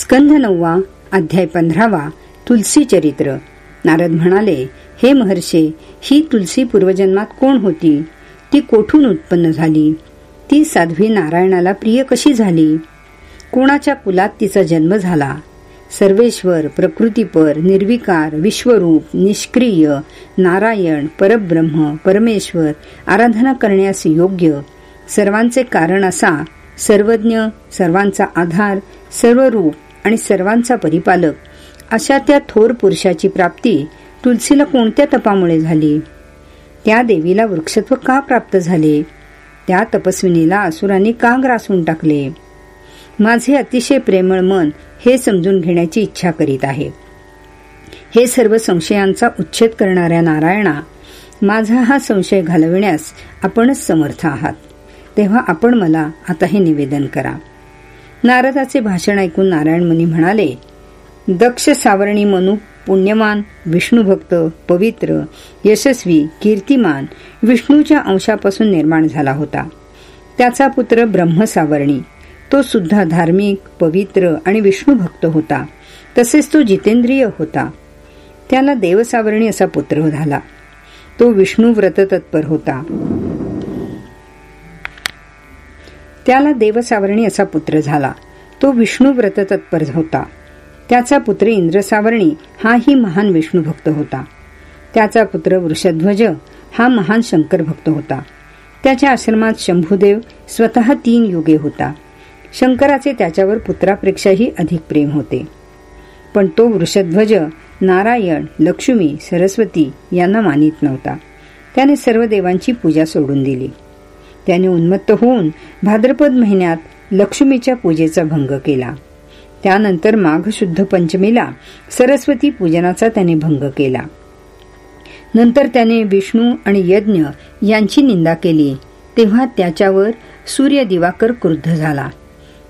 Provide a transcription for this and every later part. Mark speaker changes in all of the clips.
Speaker 1: स्कंध नववा अध्याय पंधरावा तुलसी चरित्र. नारद म्हणाले हे महर्षे ही तुलसी पूर्वजन्मात कोण होती? ती कोठून उत्पन्न झाली? ती साध्वी नारायणाला प्रिय कशी झाली? कोणाच्या कुलात तिचा जन्म झाला? सर्वेश्वर प्रकृतीपर निर्विकार विश्वरूप निष्क्रिय नारायण परब्रह्म परमेश्वर आराधना करण्यास योग्य सर्वांचे कारण असा सर्वज्ञ सर्वांचा आधार सर्व रूप आणि सर्वांचा परिपालक. अशा त्या थोर पुरुषाची प्राप्ती तुलसीला कोणत्या तपामुळे झाली? त्या देवीला वृक्षत्व का प्राप्त झाले? त्या तपस्विनीला असुरांनी का ग्रासून टाकले? माझे अतिशय प्रेमळ मन हे समजून घेण्याची इच्छा करीत आहे. हे सर्व संशयांचा उच्छेद करणाऱ्या नारायणा माझा हा संशय घालविण्यास आपणच समर्थ आहात. तेव्हा आपण मला आता हे निवेदन करा. नारदाचे भाषण ऐकून नारायण मुनी म्हणाले दक्ष सावरणी मनु पुण्यमान विष्णुभक्त पवित्र यशस्वी कीर्तिमान विष्णूच्या अंशापासून निर्माण झाला होता. त्याचा पुत्र ब्रह्मसावरणी तो सुद्धा धार्मिक पवित्र आणि विष्णुभक्त होता. तसेच तो जितेंद्रिय होता. त्याला देवसावरणी असा पुत्र झाला. तो विष्णू व्रत तत्पर होता. त्याला देवसावरणी असा पुत्र झाला. तो विष्णू व्रत तत्पर होता. त्याचा पुत्र इंद्रसावरणी हाही महान विष्णू भक्त होता. त्याचा पुत्र वृषध्वज हा महान शंकर भक्त होता. त्याच्या आश्रमात शंभुदेव स्वतः तीन युगे होता. शंकराचे त्याच्यावर पुत्रापेक्षाही अधिक प्रेम होते. पण तो वृषध्वज नारायण लक्ष्मी सरस्वती यांना मानित नव्हता. त्याने सर्व देवांची पूजा सोडून दिली. त्याने उन्मत्त होऊन भाद्रपद महिन्यात लक्ष्मीच्या पूजेचा भंग केला. त्यानंतर माघ शुद्ध पंचमीला सरस्वती पूजनाचा त्याने भंग केला. नंतर त्याने विष्णू आणि यज्ञ यांची निंदा केली. तेव्हा त्याच्यावर सूर्य दिवाकर क्रुद्ध झाला.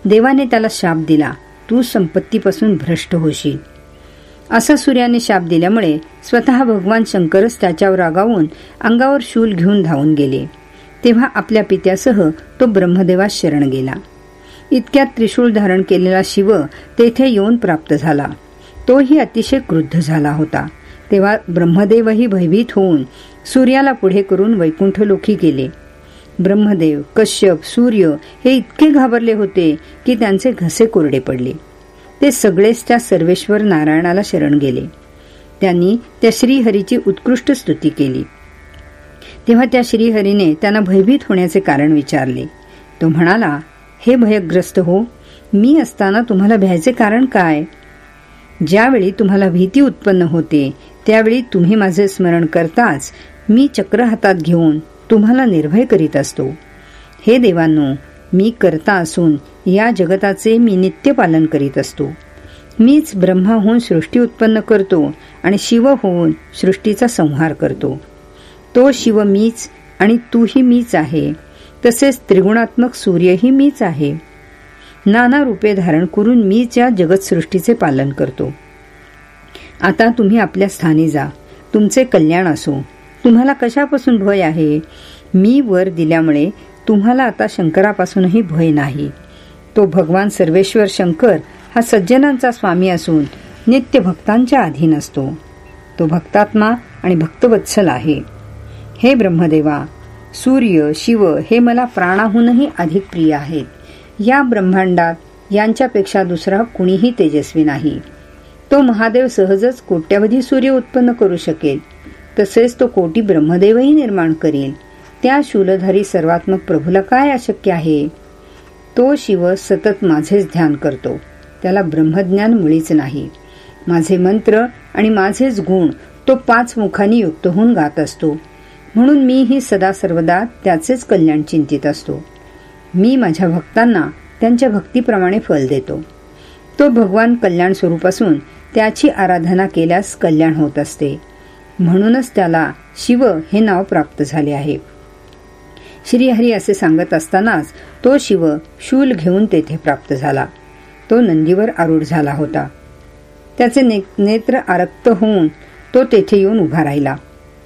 Speaker 1: देवाने त्याला शाप दिला. तू संपत्तीपासून भ्रष्ट होशील. असा सूर्याने शाप दिल्यामुळे स्वतः भगवान शंकरच त्याच्यावर रागावून अंगावर शूल घेऊन धावून गेले. तेव्हा आपल्या पित्यासह तो ब्रह्मदेवास शरण गेला. इतक्यात त्रिशूळ धारण केलेला शिव तेथे येऊन प्राप्त झाला. तोही अतिशय क्रुद्ध झाला होता. तेव्हा ब्रह्मदेवही भयभीत होऊन सूर्याला पुढे करून वैकुंठलोकी गेले. ब्रह्मदेव कश्यप सूर्य हे इतके घाबरले होते की त्यांचे घसे कोरडे पडले. ते सगळेच त्या सर्वेश्वर नारायणाला शरण गेले. त्यांनी त्या श्रीहरीची उत्कृष्ट स्तुती केली. तेव्हा त्या श्रीहरीने त्यांना भयभीत होण्याचे कारण विचारले. तो म्हणाला हे भयग्रस्त हो मी असताना तुम्हाला भ्यायचे कारण काय? ज्यावेळी तुम्हाला भीती उत्पन्न होते त्यावेळी तुम्ही माझे स्मरण करताच मी चक्र हातात घेऊन तुम्हाला निर्भय करीत असतो. हे देवांनो मी करता असून या जगताचे मी नित्य पालन करीत असतो. मीच ब्रह्मा होऊन सृष्टी उत्पन्न करतो आणि शिव होऊन सृष्टीचा संहार करतो. तो शिव मीच आणि तूही मीच आहे. तसेच त्रिगुणात्मक सूर्यही मीच आहे. नाना रूपे धारण करून मीच या जगतसृष्टीचे पालन करतो. आता तुम्ही आपल्या स्थानी जा. तुमचे कल्याण असो. तुम्हाला कशापासून भय आहे? मी वर दिल्यामुळे तुम्हाला आता शंकरापासूनही भय नाही. तो भगवान सर्वेश्वर शंकर हा सज्जनांचा स्वामी असून नित्य भक्तांच्या अधीन असतो. तो भक्तात्मा आणि भक्तवत्सल आहे. हे ब्रह्मदेवा सूर्य शिव हे मला प्राणाहूनही अधिक प्रिय आहेत. या ब्रह्मांडात यांच्यापेक्षा दुसरा कुणीही तेजस्वी नाही. तो महादेव सहजच कोट्यावधी सूर्य उत्पन्न करू शकेल. तसेच तो कोटी ब्रह्मदेवही निर्माण करेल. त्या शूलधारी सर्वात्मक प्रभूला काय अशक्य आहे? तो शिव सतत माझेच ध्यान करतो. त्याला ब्रह्मज्ञान मुळीच नाही. माझे मंत्र आणि माझेच गुण तो पाच मुखांनी युक्त होऊन गात असतो. म्हणून मीही सदा सर्वदा त्याचेच कल्याण चिंतित असतो. मी माझ्या भक्तांना त्यांच्या भक्तीप्रमाणे फल देतो. तो भगवान कल्याण स्वरूप असून त्याची आराधना केल्यास कल्याण होत असते. म्हणूनच त्याला शिव हे नाव प्राप्त झाले आहे. श्रीहरी असे सांगत असतानाच तो शिव शूल घेऊन तेथे प्राप्त झाला. तो नंदीवर आरूढ झाला होता. त्याचे नेत्र आरक्त होऊन तो तेथे येऊन उभा राहिला.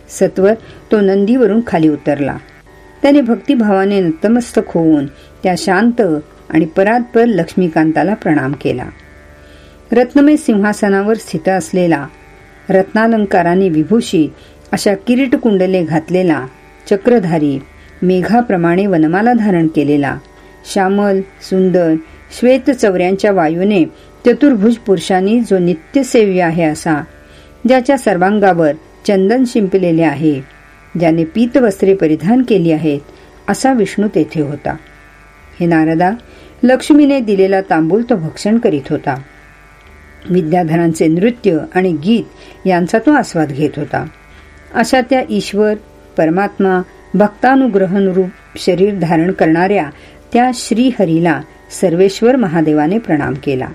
Speaker 1: सत्वर तो नंदीवरून खाली उतरला. त्याने भक्तिभावाने नतमस्तक होऊन त्या शांत आणि परात्पर लक्ष्मीकांताला प्रणाम केला. रत्नमय सिंहासनावर स्थित असलेला रत्नालंकाराने विभूषित अशा किरीट कुंडले घातलेला चक्रधारी मेघाप्रमाणे वनमाला धारण केलेला श्यामल सुंदर श्वेत चौऱ्यांच्या वायूने चतुर्भुज पुरुषांनी जो नित्यसेवी आहे असा ज्याच्या सर्वांगावर चंदन शिंपलेले आहे. ज्याने पीत वस्त्रे परिधान केली आहेत असा विष्णू तेथे होता. हे नारदा लक्ष्मीने दिलेला तांबूल तो भक्षण करीत होता. विद्याधरांचे नृत्य आणि गीत यांचा तो आस्वाद घेत होता. अशा त्या ईश्वर परमात्मा भक्तानुग्रहनुरूप शरीर धारण करणाऱ्या त्या श्रीहरीला सर्वेश्वर महादेवाने प्रणाम केला.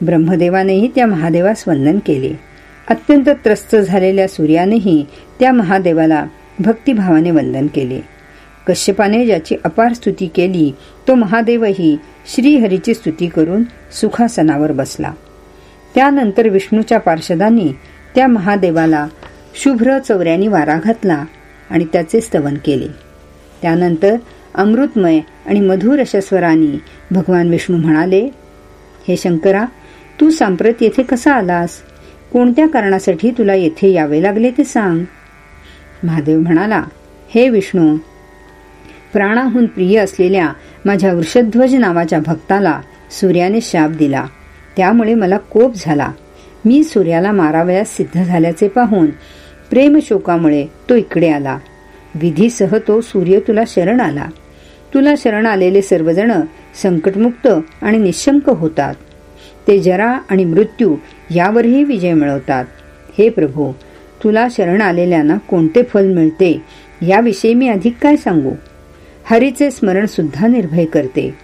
Speaker 1: ब्रह्मदेवानेही त्या महादेवास वंदन केले. अत्यंत त्रस्त झालेल्या सूर्यानेही त्या महादेवाला भक्तिभावाने वंदन केले. कश्यपाने ज्याची अपार स्तुती केली तो महादेवही श्रीहरीची स्तुती करून सुखासनावर बसला. त्यानंतर विष्णूच्या पार्षदांनी त्या महादेवाला शुभ्र चौऱ्यानी वारा घातला आणि त्याचे स्तवन केले. त्यानंतर अमृतमय आणि मधुर अशस्वरानी भगवान विष्णू म्हणाले हे शंकरा तू सांप्रत येथे कसा आलास? कोणत्या कारणासाठी तुला येथे यावे लागले ते सांग. महादेव म्हणाला हे विष्णू प्राणाहून प्रिय असलेल्या माझ्या वृषध्वज नावाच्या भक्ताला सूर्याने शाप दिला. त्यामुळे मला कोप झाला. मी सूर्याला मारावयास सिद्ध झाल्याचे पाहून प्रेमशोकामुळे तो इकडे आला. विधीसह तो सूर्य तुला शरण आला. तुला शरण आलेले सर्वजण संकटमुक्त आणि निशंक होतात. ते जरा आणि मृत्यू यावरही विजय मिळवतात. हे प्रभू तुला शरण आलेल्यांना कोणते फल मिळते? याविषयी मी अधिक काय सांगू? हरीचे स्मरण सुद्धा निर्भय करते.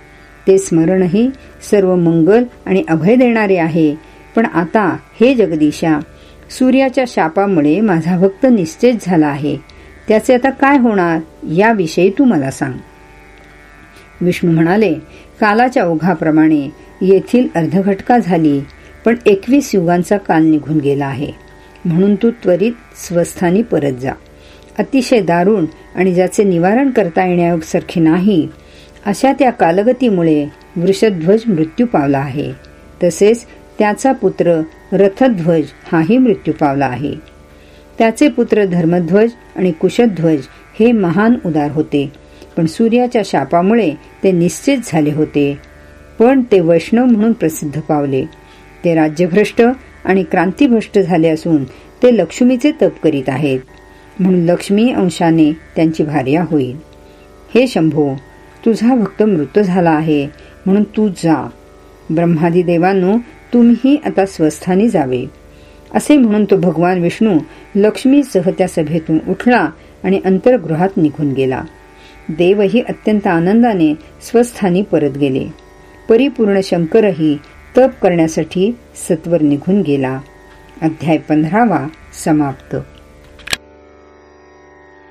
Speaker 1: ते स्मरणही सर्व मंगल आणि अभय देणारे आहे. पण आता हे जगदीशा सूर्याच्या शापामुळे माझा भक्त निश्चित झाला आहे. त्याचे आता काय होणार याविषयी तू मला सांग. विष्णू म्हणाले कालाच्या ओघाप्रमाणे येथील अर्धघटका झाली पण एकवीस युगांचा काल निघून गेला आहे. म्हणून तू त्वरित स्वस्थानी परत जा. अतिशय दारुण आणि ज्याचे निवारण करता येण्यासारखे नाही अशा त्या कालगतीमुळे वृषध्वज मृत्यू पावला आहे. तसेच त्याचा पुत्र रथध्वज हाही मृत्यू पावला आहे. त्याचे पुत्र धर्मध्वज आणि कुशध्वज हे महान उदार होते पण सूर्याच्या शापामुळे ते निश्चित झाले होते. पण ते वैष्णव म्हणून प्रसिद्ध पावले. ते राज्यभ्रष्ट आणि क्रांतीभ्रष्ट झाले असून ते लक्ष्मीचे तप करीत आहेत. म्हणून लक्ष्मी अंशाने त्यांची भार्या होईल. हे शंभो तुझा भक्त मृत झाला आहे म्हणून तू जा. ब्रह्मादी देवांनो तुम्ही आता स्वस्थानी जावे. असे म्हणून तो भगवान विष्णू लक्ष्मीसह त्या सभेतून उठला आणि अंतर्गृहात निघून गेला. देवही अत्यंत आनंदाने स्वस्थानी परत गेले. परिपूर्ण शंकरही तप करण्यासाठी सत्वर निघून गेला. अध्याय पंधरावा समाप्त.